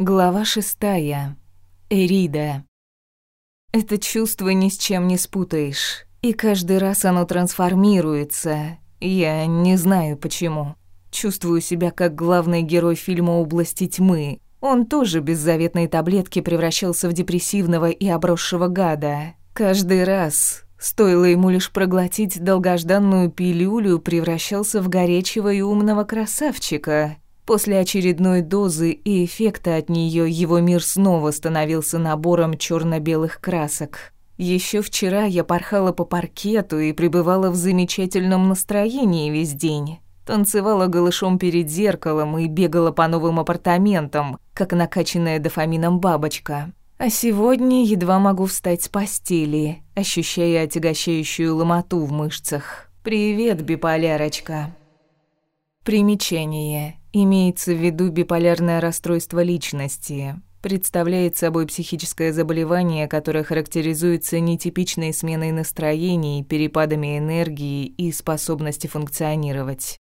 Глава шестая. Эрида. Это чувство ни с чем не спутаешь, и каждый раз оно трансформируется. Я не знаю почему. Чувствую себя как главный герой фильма «Области тьмы». Он тоже без заветной таблетки превращался в депрессивного и обросшего гада. Каждый раз, стоило ему лишь проглотить долгожданную пилюлю, превращался в горячего и умного красавчика, После очередной дозы и эффекта от нее его мир снова становился набором черно-белых красок. Еще вчера я порхала по паркету и пребывала в замечательном настроении весь день. Танцевала голышом перед зеркалом и бегала по новым апартаментам, как накачанная дофамином бабочка. А сегодня едва могу встать с постели, ощущая отягощающую ломоту в мышцах. «Привет, биполярочка!» Примечание. Имеется в виду биполярное расстройство личности. Представляет собой психическое заболевание, которое характеризуется нетипичной сменой настроений, перепадами энергии и способности функционировать.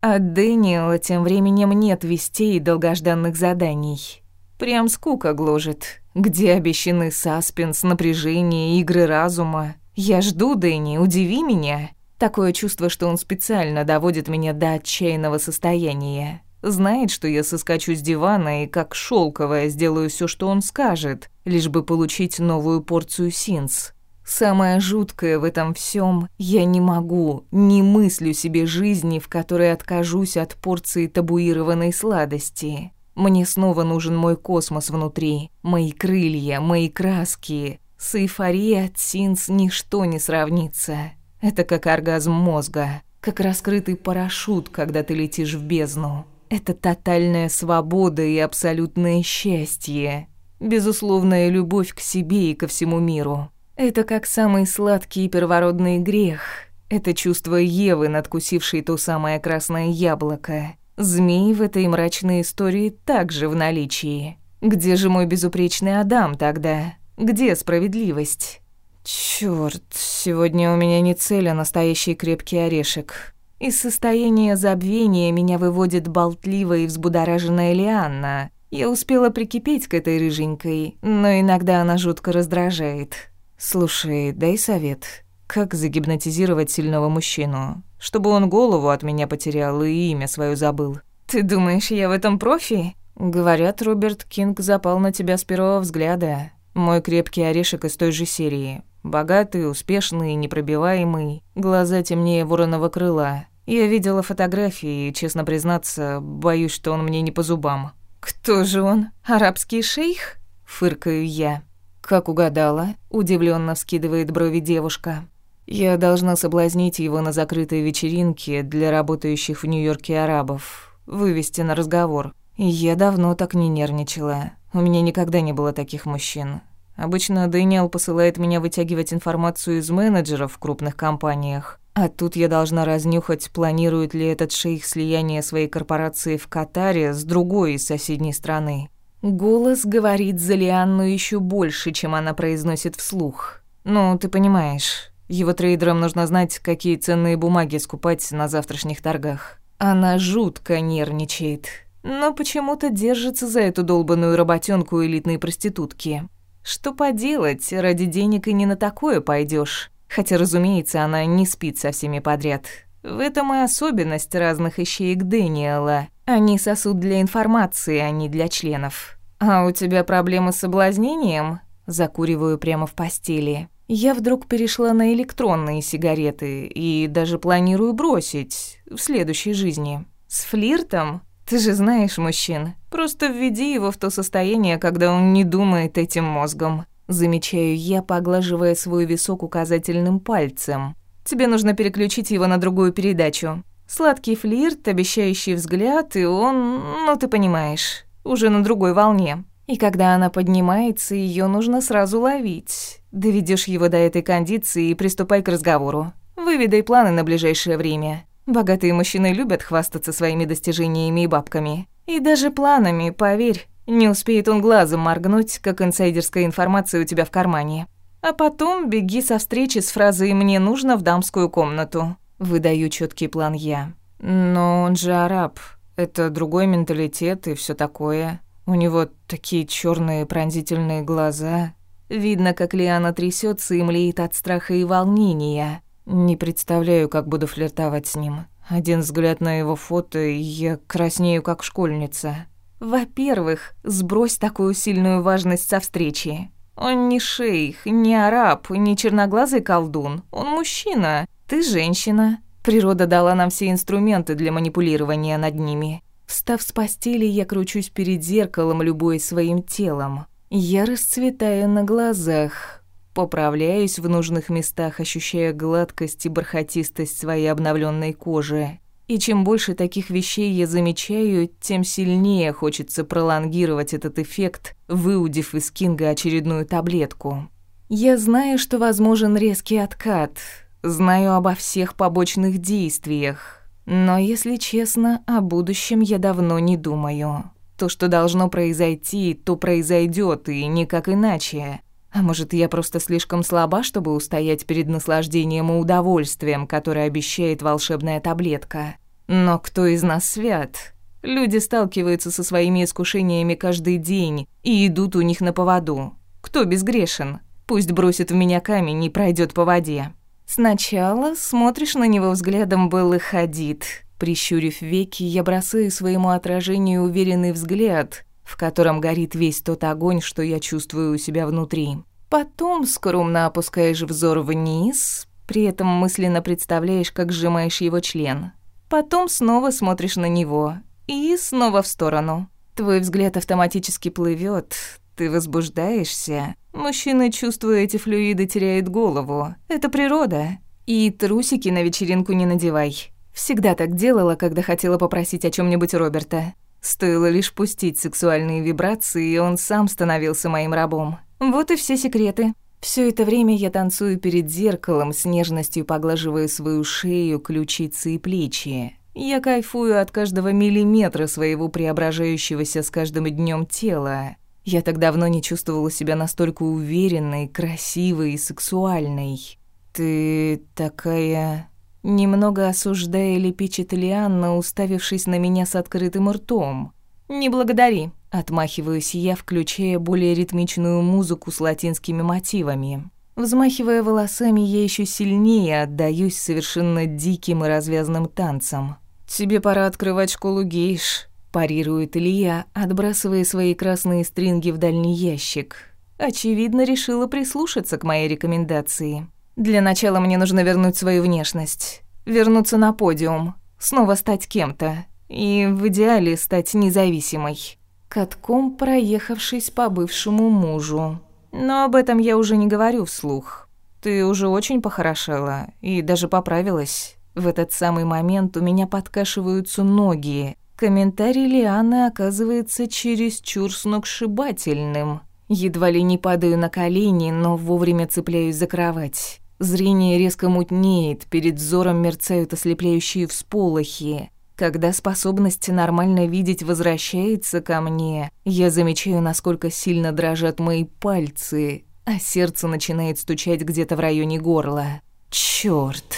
А От Дэниела тем временем нет вестей и долгожданных заданий. Прям скука гложет. Где обещаны саспенс, напряжение, игры разума? Я жду, Дэнни, удиви меня. Такое чувство, что он специально доводит меня до отчаянного состояния. Знает, что я соскочу с дивана и, как шелковая, сделаю все, что он скажет, лишь бы получить новую порцию синс. Самое жуткое в этом всем – я не могу, не мыслю себе жизни, в которой откажусь от порции табуированной сладости. Мне снова нужен мой космос внутри, мои крылья, мои краски. С эйфорией от Синс ничто не сравнится. Это как оргазм мозга, как раскрытый парашют, когда ты летишь в бездну. Это тотальная свобода и абсолютное счастье. Безусловная любовь к себе и ко всему миру. Это как самый сладкий и первородный грех. Это чувство Евы, надкусившей то самое красное яблоко. Змей в этой мрачной истории также в наличии. Где же мой безупречный Адам тогда? Где справедливость? Черт, сегодня у меня не цель, а настоящий крепкий орешек. Из состояния забвения меня выводит болтливая и взбудораженная Лианна. Я успела прикипеть к этой рыженькой, но иногда она жутко раздражает. Слушай, дай совет. Как загипнотизировать сильного мужчину? Чтобы он голову от меня потерял и имя свое забыл. Ты думаешь, я в этом профи? Говорят, Роберт Кинг запал на тебя с первого взгляда. Мой крепкий орешек из той же серии. Богатый, успешный, непробиваемый. Глаза темнее вороного крыла. Я видела фотографии и, честно признаться, боюсь, что он мне не по зубам. «Кто же он? Арабский шейх?» — фыркаю я. «Как угадала?» — удивленно вскидывает брови девушка. «Я должна соблазнить его на закрытой вечеринке для работающих в Нью-Йорке арабов. Вывести на разговор. Я давно так не нервничала. У меня никогда не было таких мужчин. Обычно Дэниел посылает меня вытягивать информацию из менеджеров в крупных компаниях. А тут я должна разнюхать, планирует ли этот шейх слияние своей корпорации в Катаре с другой из соседней страны. Голос говорит за Лианну еще больше, чем она произносит вслух. Ну, ты понимаешь, его трейдерам нужно знать, какие ценные бумаги скупать на завтрашних торгах. Она жутко нервничает, но почему-то держится за эту долбанную работенку элитной проститутки. Что поделать, ради денег и не на такое пойдешь. Хотя, разумеется, она не спит со всеми подряд. В этом и особенность разных ищеек Дэниела. Они сосуд для информации, а не для членов. «А у тебя проблемы с соблазнением?» Закуриваю прямо в постели. Я вдруг перешла на электронные сигареты и даже планирую бросить в следующей жизни. «С флиртом?» Ты же знаешь мужчин. Просто введи его в то состояние, когда он не думает этим мозгом. Замечаю я, поглаживая свой висок указательным пальцем. Тебе нужно переключить его на другую передачу. Сладкий флирт, обещающий взгляд, и он, ну ты понимаешь, уже на другой волне. И когда она поднимается, ее нужно сразу ловить. Доведешь его до этой кондиции и приступай к разговору. Выведай планы на ближайшее время. Богатые мужчины любят хвастаться своими достижениями и бабками. И даже планами, поверь, не успеет он глазом моргнуть, как инсайдерская информация у тебя в кармане. А потом беги со встречи с фразой «мне нужно в дамскую комнату». Выдаю четкий план я. Но он же араб. Это другой менталитет и все такое. У него такие черные пронзительные глаза. Видно, как Лиана трясется и млеет от страха и волнения. Не представляю, как буду флиртовать с ним. Один взгляд на его фото, и я краснею, как школьница. Во-первых, сбрось такую сильную важность со встречи. Он не шейх, не араб, не черноглазый колдун. Он мужчина, ты женщина. Природа дала нам все инструменты для манипулирования над ними. Встав с постели, я кручусь перед зеркалом, любуясь своим телом. Я расцветаю на глазах. Поправляюсь в нужных местах, ощущая гладкость и бархатистость своей обновленной кожи. И чем больше таких вещей я замечаю, тем сильнее хочется пролонгировать этот эффект, выудив из Кинга очередную таблетку. Я знаю, что возможен резкий откат, знаю обо всех побочных действиях, но, если честно, о будущем я давно не думаю. То, что должно произойти, то произойдет и никак иначе. А может, я просто слишком слаба, чтобы устоять перед наслаждением и удовольствием, которое обещает волшебная таблетка. Но кто из нас свят? Люди сталкиваются со своими искушениями каждый день и идут у них на поводу. Кто безгрешен? Пусть бросит в меня камень и пройдет по воде. Сначала смотришь на него взглядом Беллы ходит, Прищурив веки, я бросаю своему отражению уверенный взгляд, в котором горит весь тот огонь, что я чувствую у себя внутри. Потом скромно опускаешь взор вниз, при этом мысленно представляешь, как сжимаешь его член. Потом снова смотришь на него и снова в сторону. Твой взгляд автоматически плывет, ты возбуждаешься. Мужчина, чувствуя эти флюиды, теряет голову. Это природа. И трусики на вечеринку не надевай. Всегда так делала, когда хотела попросить о чем нибудь Роберта. Стоило лишь пустить сексуальные вибрации, и он сам становился моим рабом. Вот и все секреты. Все это время я танцую перед зеркалом, с нежностью поглаживая свою шею, ключицы и плечи. Я кайфую от каждого миллиметра своего преображающегося с каждым днем тела. Я так давно не чувствовала себя настолько уверенной, красивой и сексуальной. «Ты такая...» немного осуждая лепечет Лианна, уставившись на меня с открытым ртом. «Не благодари», — отмахиваюсь я, включая более ритмичную музыку с латинскими мотивами. Взмахивая волосами, я еще сильнее отдаюсь совершенно диким и развязным танцам. «Тебе пора открывать школу гейш», — парирует Илья, отбрасывая свои красные стринги в дальний ящик. «Очевидно, решила прислушаться к моей рекомендации». Для начала мне нужно вернуть свою внешность, вернуться на подиум, снова стать кем-то и в идеале стать независимой. Катком проехавшись по бывшему мужу. Но об этом я уже не говорю вслух. Ты уже очень похорошела и даже поправилась. В этот самый момент у меня подкашиваются ноги. Комментарий Лианы оказывается чересчур сногсшибательным. Едва ли не падаю на колени, но вовремя цепляюсь за кровать. Зрение резко мутнеет, перед взором мерцают ослепляющие всполохи. Когда способность нормально видеть возвращается ко мне, я замечаю, насколько сильно дрожат мои пальцы, а сердце начинает стучать где-то в районе горла. Черт!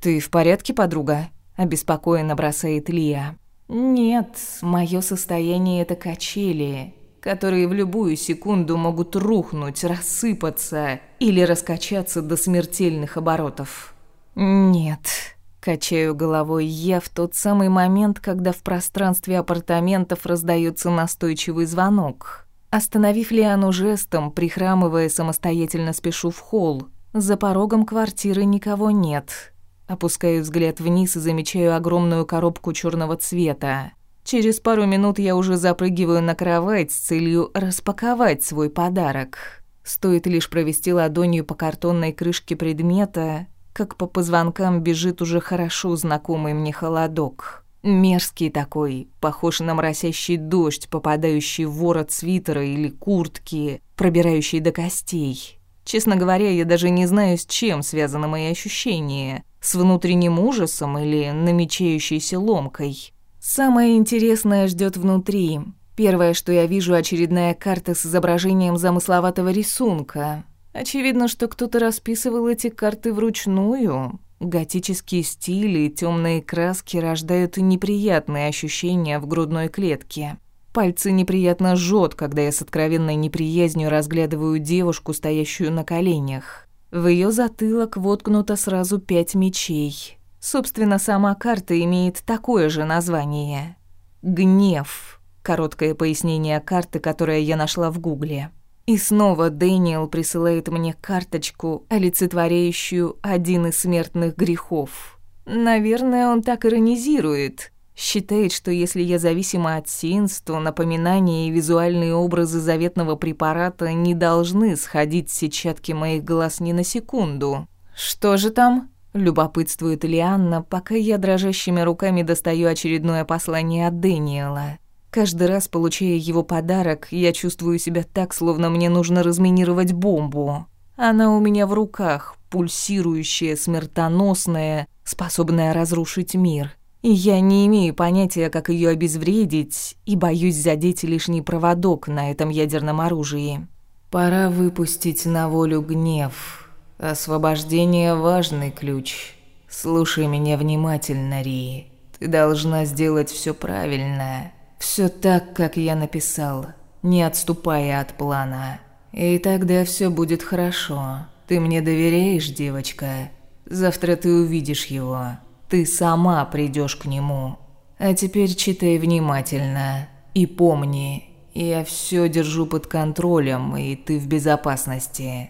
Ты в порядке, подруга?» – обеспокоенно бросает Лия. «Нет, мое состояние – это качели которые в любую секунду могут рухнуть, рассыпаться или раскачаться до смертельных оборотов. Нет, качаю головой я в тот самый момент, когда в пространстве апартаментов раздается настойчивый звонок. Остановив Лиану жестом, прихрамывая, самостоятельно спешу в холл. За порогом квартиры никого нет. Опускаю взгляд вниз и замечаю огромную коробку черного цвета. Через пару минут я уже запрыгиваю на кровать с целью распаковать свой подарок. Стоит лишь провести ладонью по картонной крышке предмета, как по позвонкам бежит уже хорошо знакомый мне холодок. Мерзкий такой, похож на моросящий дождь, попадающий в ворот свитера или куртки, пробирающий до костей. Честно говоря, я даже не знаю, с чем связаны мои ощущения. С внутренним ужасом или намечающейся ломкой. Самое интересное ждет внутри. Первое, что я вижу, очередная карта с изображением замысловатого рисунка. Очевидно, что кто-то расписывал эти карты вручную. Готические стили и темные краски рождают неприятные ощущения в грудной клетке. Пальцы неприятно жжет, когда я с откровенной неприязнью разглядываю девушку, стоящую на коленях. В ее затылок воткнуто сразу пять мечей. Собственно, сама карта имеет такое же название. «Гнев» — короткое пояснение карты, которое я нашла в гугле. И снова Дэниел присылает мне карточку, олицетворяющую один из смертных грехов. Наверное, он так иронизирует. Считает, что если я зависима от синс, то напоминания и визуальные образы заветного препарата не должны сходить с сетчатки моих глаз ни на секунду. «Что же там?» Любопытствует Лианна, пока я дрожащими руками достаю очередное послание от Дэниела. Каждый раз, получая его подарок, я чувствую себя так, словно мне нужно разминировать бомбу. Она у меня в руках, пульсирующая, смертоносная, способная разрушить мир. И я не имею понятия, как ее обезвредить, и боюсь задеть лишний проводок на этом ядерном оружии. Пора выпустить на волю гнев. Освобождение – важный ключ. Слушай меня внимательно, Ри. Ты должна сделать все правильно. Все так, как я написал, не отступая от плана. И тогда все будет хорошо. Ты мне доверяешь, девочка? Завтра ты увидишь его. Ты сама придешь к нему. А теперь читай внимательно. И помни, я все держу под контролем, и ты в безопасности.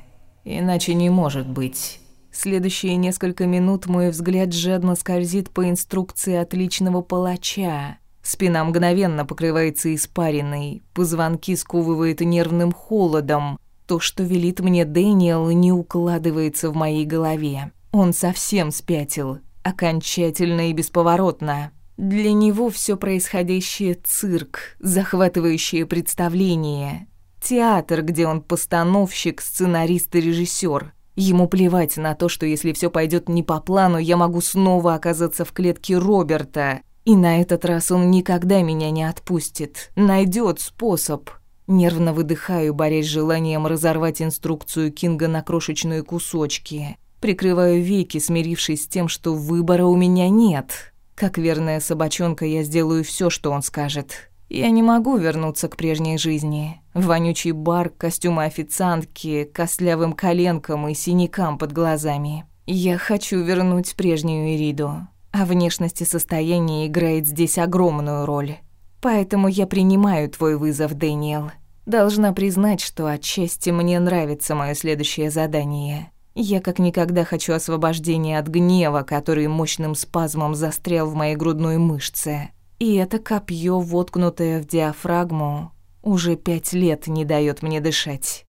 Иначе не может быть. Следующие несколько минут мой взгляд жадно скользит по инструкции отличного палача. Спина мгновенно покрывается испариной, позвонки сковывает нервным холодом. То, что велит мне Дэниел, не укладывается в моей голове. Он совсем спятил, окончательно и бесповоротно. Для него все происходящее цирк, захватывающее представление, Театр, где он постановщик, сценарист и режиссер. Ему плевать на то, что если все пойдет не по плану, я могу снова оказаться в клетке Роберта. И на этот раз он никогда меня не отпустит. Найдет способ. Нервно выдыхаю, борясь с желанием разорвать инструкцию Кинга на крошечные кусочки. Прикрываю веки, смирившись с тем, что выбора у меня нет. Как верная собачонка, я сделаю все, что он скажет. Я не могу вернуться к прежней жизни. Вонючий бар, костюмы официантки, костлявым коленкам и синякам под глазами. Я хочу вернуть прежнюю Ириду. А внешность и состояние играет здесь огромную роль. Поэтому я принимаю твой вызов, Дэниел. Должна признать, что отчасти мне нравится мое следующее задание. Я как никогда хочу освобождения от гнева, который мощным спазмом застрял в моей грудной мышце. И это копье, воткнутое в диафрагму, уже пять лет не дает мне дышать.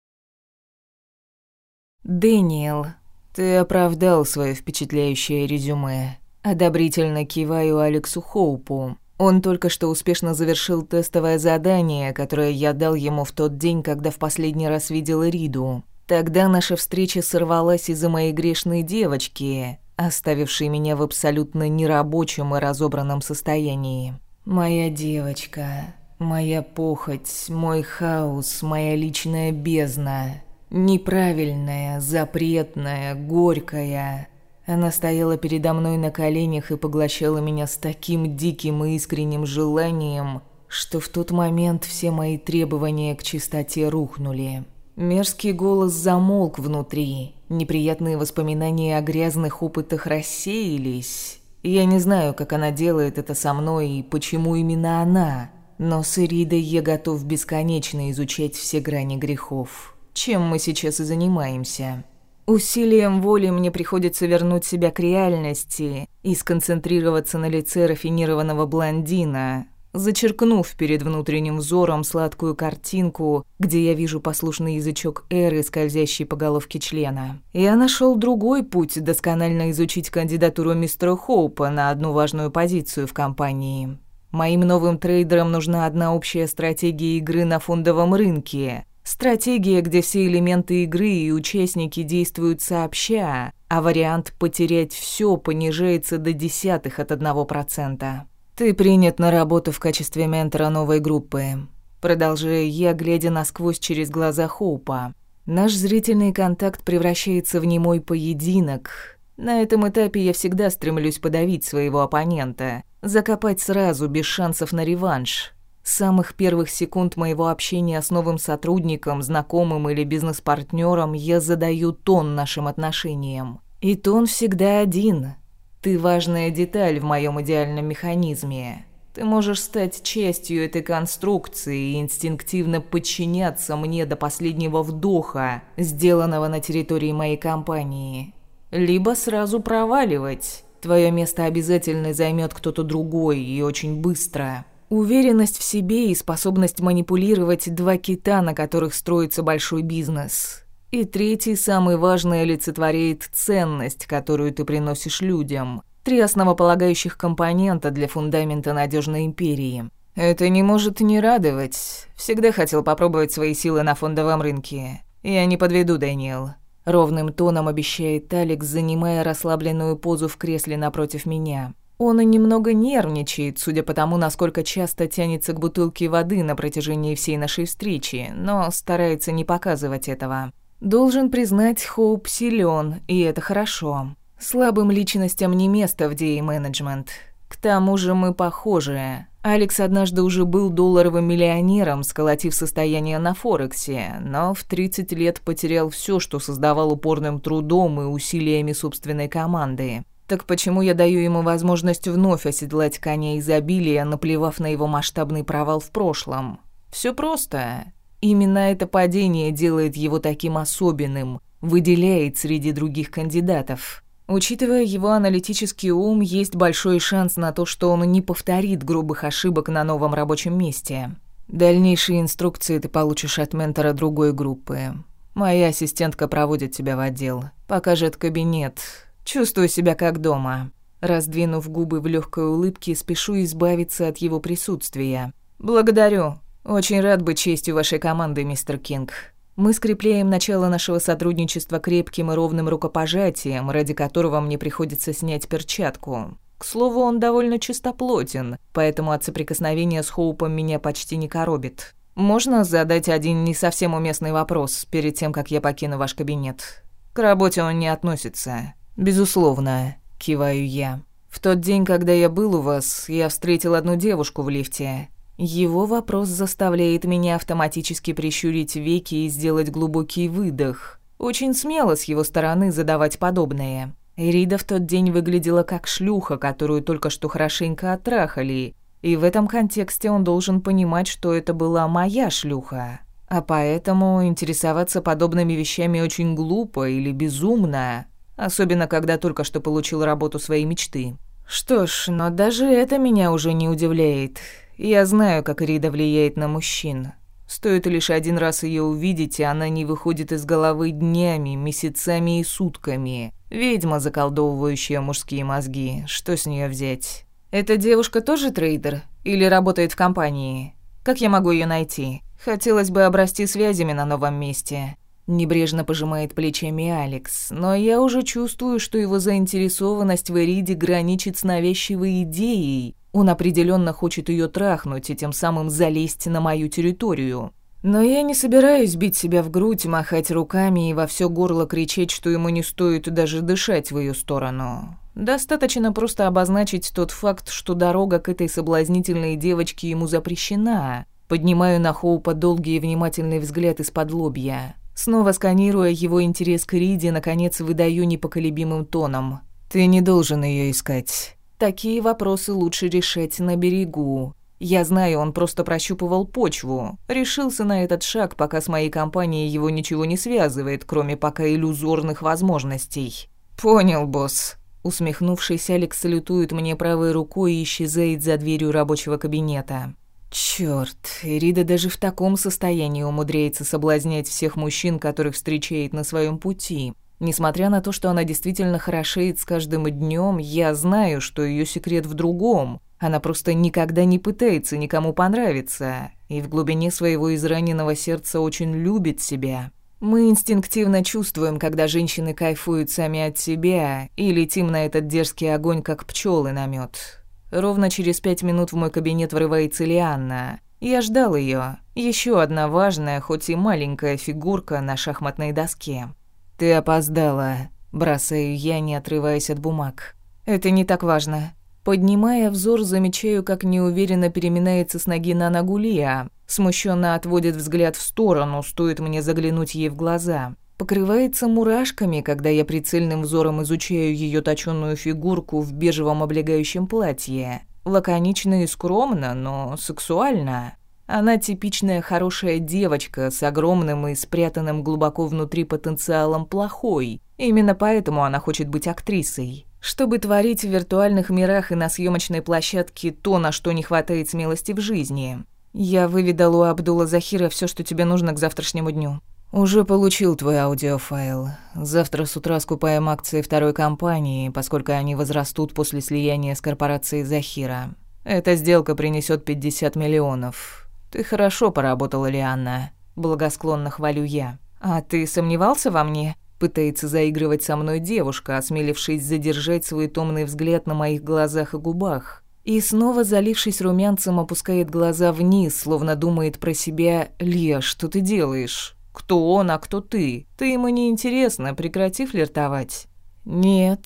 «Дэниел, ты оправдал свое впечатляющее резюме». Одобрительно киваю Алексу Хоупу. Он только что успешно завершил тестовое задание, которое я дал ему в тот день, когда в последний раз видела Риду. Тогда наша встреча сорвалась из-за моей грешной девочки, оставивший меня в абсолютно нерабочем и разобранном состоянии. «Моя девочка, моя похоть, мой хаос, моя личная бездна. Неправильная, запретная, горькая». Она стояла передо мной на коленях и поглощала меня с таким диким и искренним желанием, что в тот момент все мои требования к чистоте рухнули. Мерзкий голос замолк внутри, Неприятные воспоминания о грязных опытах рассеялись. Я не знаю, как она делает это со мной и почему именно она, но с Иридой я готов бесконечно изучать все грани грехов. Чем мы сейчас и занимаемся. Усилием воли мне приходится вернуть себя к реальности и сконцентрироваться на лице рафинированного блондина, Зачеркнув перед внутренним взором сладкую картинку, где я вижу послушный язычок эры, скользящий по головке члена. Я нашел другой путь досконально изучить кандидатуру мистера Хоупа на одну важную позицию в компании. Моим новым трейдерам нужна одна общая стратегия игры на фондовом рынке. Стратегия, где все элементы игры и участники действуют сообща, а вариант «потерять все» понижается до десятых от одного процента. «Ты принят на работу в качестве ментора новой группы», продолжаю я, глядя насквозь через глаза Хоупа. «Наш зрительный контакт превращается в немой поединок. На этом этапе я всегда стремлюсь подавить своего оппонента, закопать сразу, без шансов на реванш». С самых первых секунд моего общения с новым сотрудником, знакомым или бизнес-партнером я задаю тон нашим отношениям. И тон всегда один ты важная деталь в моем идеальном механизме. Ты можешь стать частью этой конструкции и инстинктивно подчиняться мне до последнего вдоха, сделанного на территории моей компании. Либо сразу проваливать. Твое место обязательно займет кто-то другой и очень быстро. Уверенность в себе и способность манипулировать – два кита, на которых строится большой бизнес. И третий, самый важный, олицетворяет ценность, которую ты приносишь людям. Три основополагающих компонента для фундамента надежной империи. Это не может не радовать. Всегда хотел попробовать свои силы на фондовом рынке. Я не подведу, Дэниел. Ровным тоном обещает Алекс, занимая расслабленную позу в кресле напротив меня. Он и немного нервничает, судя по тому, насколько часто тянется к бутылке воды на протяжении всей нашей встречи, но старается не показывать этого. Должен признать, Хоуп силен, и это хорошо. Слабым личностям не место в DA-менеджмент. К тому же мы похожи. Алекс однажды уже был долларовым миллионером, сколотив состояние на Форексе, но в 30 лет потерял все, что создавал упорным трудом и усилиями собственной команды. Так почему я даю ему возможность вновь оседлать коня изобилия, наплевав на его масштабный провал в прошлом? Все просто. Именно это падение делает его таким особенным, выделяет среди других кандидатов. Учитывая его аналитический ум, есть большой шанс на то, что он не повторит грубых ошибок на новом рабочем месте. Дальнейшие инструкции ты получишь от ментора другой группы. Моя ассистентка проводит тебя в отдел, покажет кабинет. Чувствую себя как дома. Раздвинув губы в легкой улыбке, спешу избавиться от его присутствия. Благодарю. Очень рад быть честью вашей команды, мистер Кинг. Мы скрепляем начало нашего сотрудничества крепким и ровным рукопожатием, ради которого мне приходится снять перчатку. К слову, он довольно чистоплотен, поэтому от соприкосновения с Хоупом меня почти не коробит. Можно задать один не совсем уместный вопрос перед тем, как я покину ваш кабинет? К работе он не относится. Безусловно, киваю я. В тот день, когда я был у вас, я встретил одну девушку в лифте. Его вопрос заставляет меня автоматически прищурить веки и сделать глубокий выдох. Очень смело с его стороны задавать подобное. Рида в тот день выглядела как шлюха, которую только что хорошенько оттрахали, и в этом контексте он должен понимать, что это была моя шлюха. А поэтому интересоваться подобными вещами очень глупо или безумно, особенно когда только что получил работу своей мечты. Что ж, но даже это меня уже не удивляет. Я знаю, как Рида влияет на мужчин. Стоит лишь один раз ее увидеть, и она не выходит из головы днями, месяцами и сутками. Ведьма, заколдовывающая мужские мозги. Что с нее взять? Эта девушка тоже трейдер? Или работает в компании? Как я могу ее найти? Хотелось бы обрасти связями на новом месте. Небрежно пожимает плечами Алекс, но я уже чувствую, что его заинтересованность в Эриде граничит с навязчивой идеей, он определенно хочет ее трахнуть и тем самым залезть на мою территорию. Но я не собираюсь бить себя в грудь, махать руками и во все горло кричать, что ему не стоит даже дышать в ее сторону. Достаточно просто обозначить тот факт, что дорога к этой соблазнительной девочке ему запрещена. Поднимаю на Хоупа долгий и внимательный взгляд из-под лобья. Снова сканируя его интерес к Риде, наконец выдаю непоколебимым тоном. «Ты не должен ее искать». Такие вопросы лучше решать на берегу. Я знаю, он просто прощупывал почву. Решился на этот шаг, пока с моей компанией его ничего не связывает, кроме пока иллюзорных возможностей. «Понял, босс». Усмехнувшись, Алекс салютует мне правой рукой и исчезает за дверью рабочего кабинета. Черт, Рида даже в таком состоянии умудряется соблазнять всех мужчин, которых встречает на своем пути. Несмотря на то, что она действительно хорошеет с каждым днем, я знаю, что ее секрет в другом. Она просто никогда не пытается никому понравиться и в глубине своего израненного сердца очень любит себя. Мы инстинктивно чувствуем, когда женщины кайфуют сами от себя и летим на этот дерзкий огонь, как пчелы на мед. Ровно через пять минут в мой кабинет врывается Лианна. Я ждал ее. Еще одна важная, хоть и маленькая фигурка на шахматной доске. «Ты опоздала», — бросаю я, не отрываясь от бумаг. «Это не так важно». Поднимая взор, замечаю, как неуверенно переминается с ноги на ногу Лия. Смущенно отводит взгляд в сторону, стоит мне заглянуть ей в глаза. Покрывается мурашками, когда я прицельным взором изучаю ее точенную фигурку в бежевом облегающем платье. Лаконично и скромно, но сексуально. Она типичная хорошая девочка с огромным и спрятанным глубоко внутри потенциалом плохой. Именно поэтому она хочет быть актрисой. Чтобы творить в виртуальных мирах и на съемочной площадке то, на что не хватает смелости в жизни. Я выведал у Абдула Захира все, что тебе нужно к завтрашнему дню. Уже получил твой аудиофайл. Завтра с утра скупаем акции второй компании, поскольку они возрастут после слияния с корпорацией Захира. Эта сделка принесет 50 миллионов. «Ты хорошо поработала, Лианна», — благосклонно хвалю я. «А ты сомневался во мне?» Пытается заигрывать со мной девушка, осмелившись задержать свой томный взгляд на моих глазах и губах. И снова, залившись румянцем, опускает глаза вниз, словно думает про себя «Лия, что ты делаешь? Кто он, а кто ты? Ты ему не интересно, прекрати флиртовать». «Нет,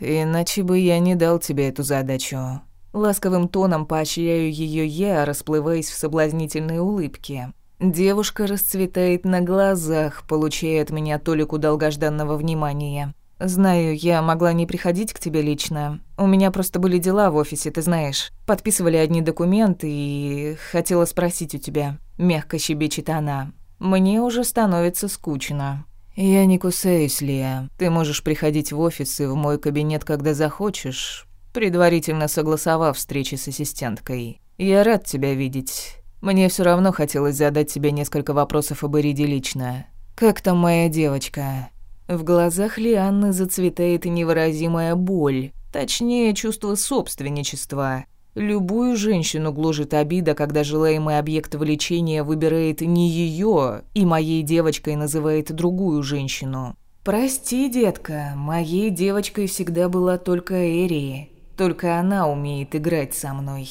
иначе бы я не дал тебе эту задачу», Ласковым тоном поощряю ее я, расплываясь в соблазнительной улыбке. Девушка расцветает на глазах, получая от меня толику долгожданного внимания. «Знаю, я могла не приходить к тебе лично. У меня просто были дела в офисе, ты знаешь. Подписывали одни документы и... хотела спросить у тебя». Мягко щебечет она. «Мне уже становится скучно». «Я не кусаюсь, Лия. Ты можешь приходить в офис и в мой кабинет, когда захочешь предварительно согласовав встречи с ассистенткой. Я рад тебя видеть. Мне все равно хотелось задать тебе несколько вопросов об Ириде лично. Как там моя девочка? В глазах Лианны зацветает невыразимая боль, точнее, чувство собственничества. Любую женщину гложет обида, когда желаемый объект влечения выбирает не ее и моей девочкой называет другую женщину. «Прости, детка, моей девочкой всегда была только Эри. Только она умеет играть со мной.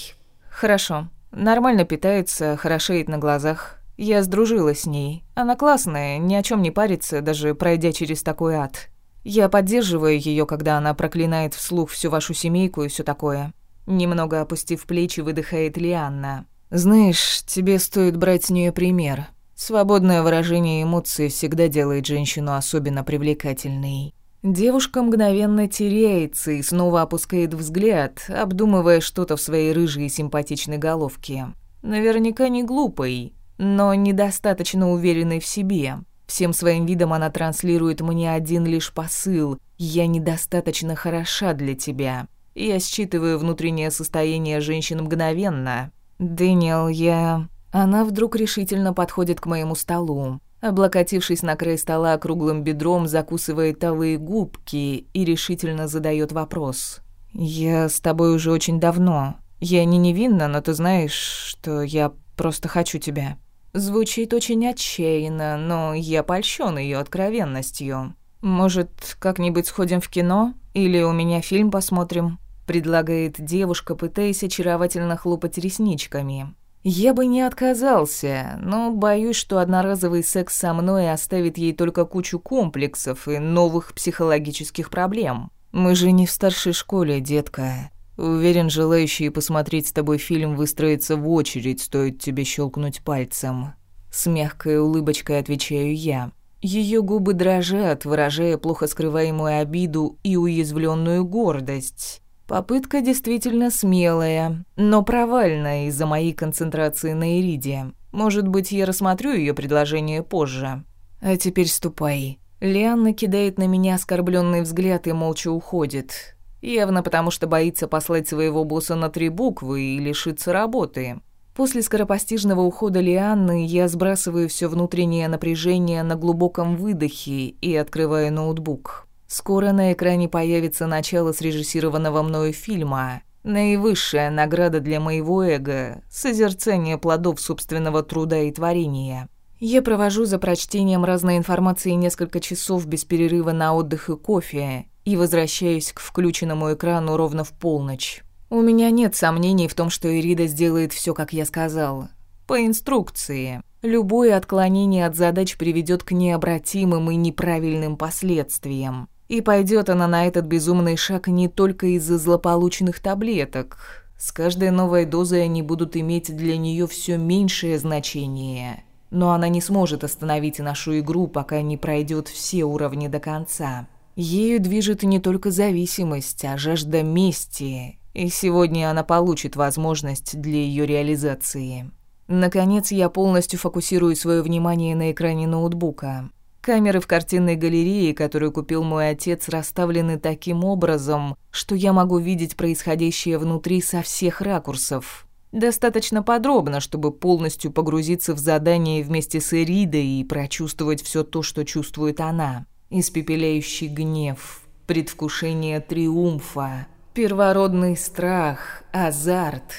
Хорошо. Нормально питается, хорошеет на глазах. Я сдружилась с ней. Она классная, ни о чем не парится, даже пройдя через такой ад. Я поддерживаю ее, когда она проклинает вслух всю вашу семейку и все такое. Немного опустив плечи, выдыхает Лианна. «Знаешь, тебе стоит брать с нее пример. Свободное выражение эмоций всегда делает женщину особенно привлекательной. Девушка мгновенно теряется и снова опускает взгляд, обдумывая что-то в своей рыжей симпатичной головке. Наверняка не глупой, но недостаточно уверенной в себе. Всем своим видом она транслирует мне один лишь посыл «Я недостаточно хороша для тебя». Я считываю внутреннее состояние женщин мгновенно. «Дэниел, я...» Она вдруг решительно подходит к моему столу. Облокотившись на край стола круглым бедром, закусывает талые губки и решительно задает вопрос. «Я с тобой уже очень давно. Я не невинна, но ты знаешь, что я просто хочу тебя». Звучит очень отчаянно, но я польщен ее откровенностью. «Может, как-нибудь сходим в кино? Или у меня фильм посмотрим?» Предлагает девушка, пытаясь очаровательно хлопать ресничками. Я бы не отказался, но боюсь, что одноразовый секс со мной оставит ей только кучу комплексов и новых психологических проблем. Мы же не в старшей школе, детка. Уверен, желающие посмотреть с тобой фильм выстроятся в очередь, стоит тебе щелкнуть пальцем. С мягкой улыбочкой отвечаю я. Ее губы дрожат, выражая плохо скрываемую обиду и уязвленную гордость. Попытка действительно смелая, но провальная из-за моей концентрации на Ириде. Может быть, я рассмотрю ее предложение позже. А теперь ступай. Лианна кидает на меня оскорбленный взгляд и молча уходит. Явно потому, что боится послать своего босса на три буквы и лишиться работы. После скоропостижного ухода Лианны я сбрасываю все внутреннее напряжение на глубоком выдохе и открываю ноутбук. Скоро на экране появится начало срежиссированного мною фильма. Наивысшая награда для моего эго – созерцание плодов собственного труда и творения. Я провожу за прочтением разной информации несколько часов без перерыва на отдых и кофе и возвращаюсь к включенному экрану ровно в полночь. У меня нет сомнений в том, что Ирида сделает все, как я сказал. По инструкции. Любое отклонение от задач приведет к необратимым и неправильным последствиям. И пойдет она на этот безумный шаг не только из-за злополученных таблеток. С каждой новой дозой они будут иметь для нее все меньшее значение. Но она не сможет остановить нашу игру, пока не пройдет все уровни до конца. Ею движет не только зависимость, а жажда мести. И сегодня она получит возможность для ее реализации. Наконец, я полностью фокусирую свое внимание на экране ноутбука. Камеры в картинной галерее, которую купил мой отец, расставлены таким образом, что я могу видеть происходящее внутри со всех ракурсов. Достаточно подробно, чтобы полностью погрузиться в задание вместе с Эридой и прочувствовать все то, что чувствует она. Испепеляющий гнев, предвкушение триумфа, первородный страх, азарт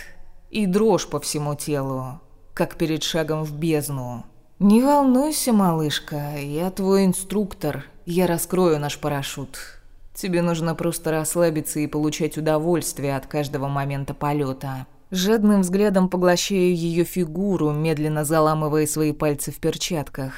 и дрожь по всему телу, как перед шагом в бездну. Не волнуйся, малышка, я твой инструктор. Я раскрою наш парашют. Тебе нужно просто расслабиться и получать удовольствие от каждого момента полета. Жадным взглядом поглощаю ее фигуру, медленно заламывая свои пальцы в перчатках.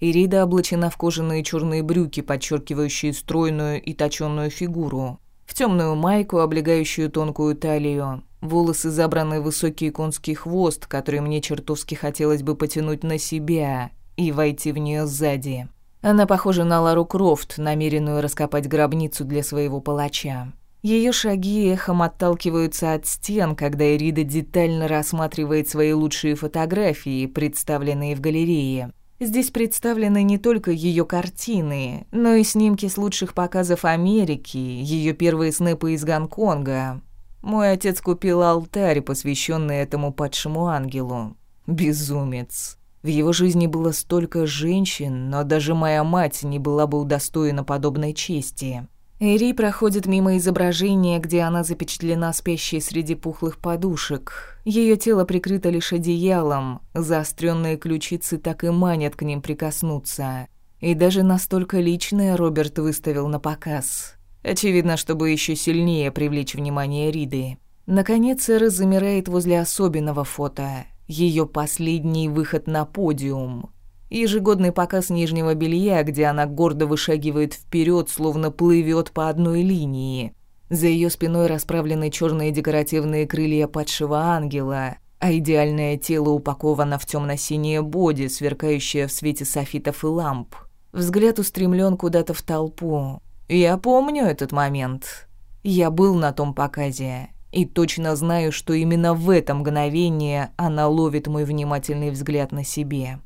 Ирида облачена в кожаные черные брюки, подчеркивающие стройную и точенную фигуру в темную майку, облегающую тонкую талию. Волосы забраны в высокий конский хвост, который мне чертовски хотелось бы потянуть на себя и войти в нее сзади. Она похожа на Лару Крофт, намеренную раскопать гробницу для своего палача. Ее шаги эхом отталкиваются от стен, когда Эрида детально рассматривает свои лучшие фотографии, представленные в галерее. Здесь представлены не только ее картины, но и снимки с лучших показов Америки, ее первые снэпы из Гонконга. Мой отец купил алтарь, посвященный этому падшему ангелу. Безумец. В его жизни было столько женщин, но даже моя мать не была бы удостоена подобной чести. Эри проходит мимо изображения, где она запечатлена спящей среди пухлых подушек. Ее тело прикрыто лишь одеялом, заостренные ключицы так и манят к ним прикоснуться. И даже настолько личное Роберт выставил на показ. Очевидно, чтобы еще сильнее привлечь внимание Риды. Наконец, Эра замирает возле особенного фото. Ее последний выход на подиум. Ежегодный показ нижнего белья, где она гордо вышагивает вперед, словно плывет по одной линии. За ее спиной расправлены черные декоративные крылья падшего ангела, а идеальное тело упаковано в темно-синее боди, сверкающее в свете софитов и ламп. Взгляд устремлен куда-то в толпу. Я помню этот момент. Я был на том показе и точно знаю, что именно в это мгновение она ловит мой внимательный взгляд на себе.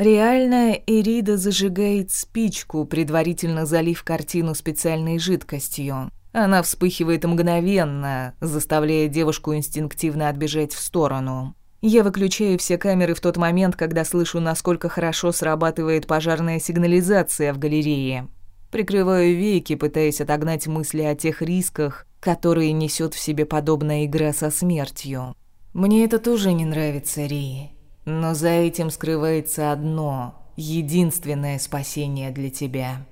Реальная Ирида зажигает спичку, предварительно залив картину специальной жидкостью. Она вспыхивает мгновенно, заставляя девушку инстинктивно отбежать в сторону. Я выключаю все камеры в тот момент, когда слышу, насколько хорошо срабатывает пожарная сигнализация в галерее. Прикрываю веки, пытаясь отогнать мысли о тех рисках, которые несет в себе подобная игра со смертью. Мне это тоже не нравится, Ри. Но за этим скрывается одно, единственное спасение для тебя.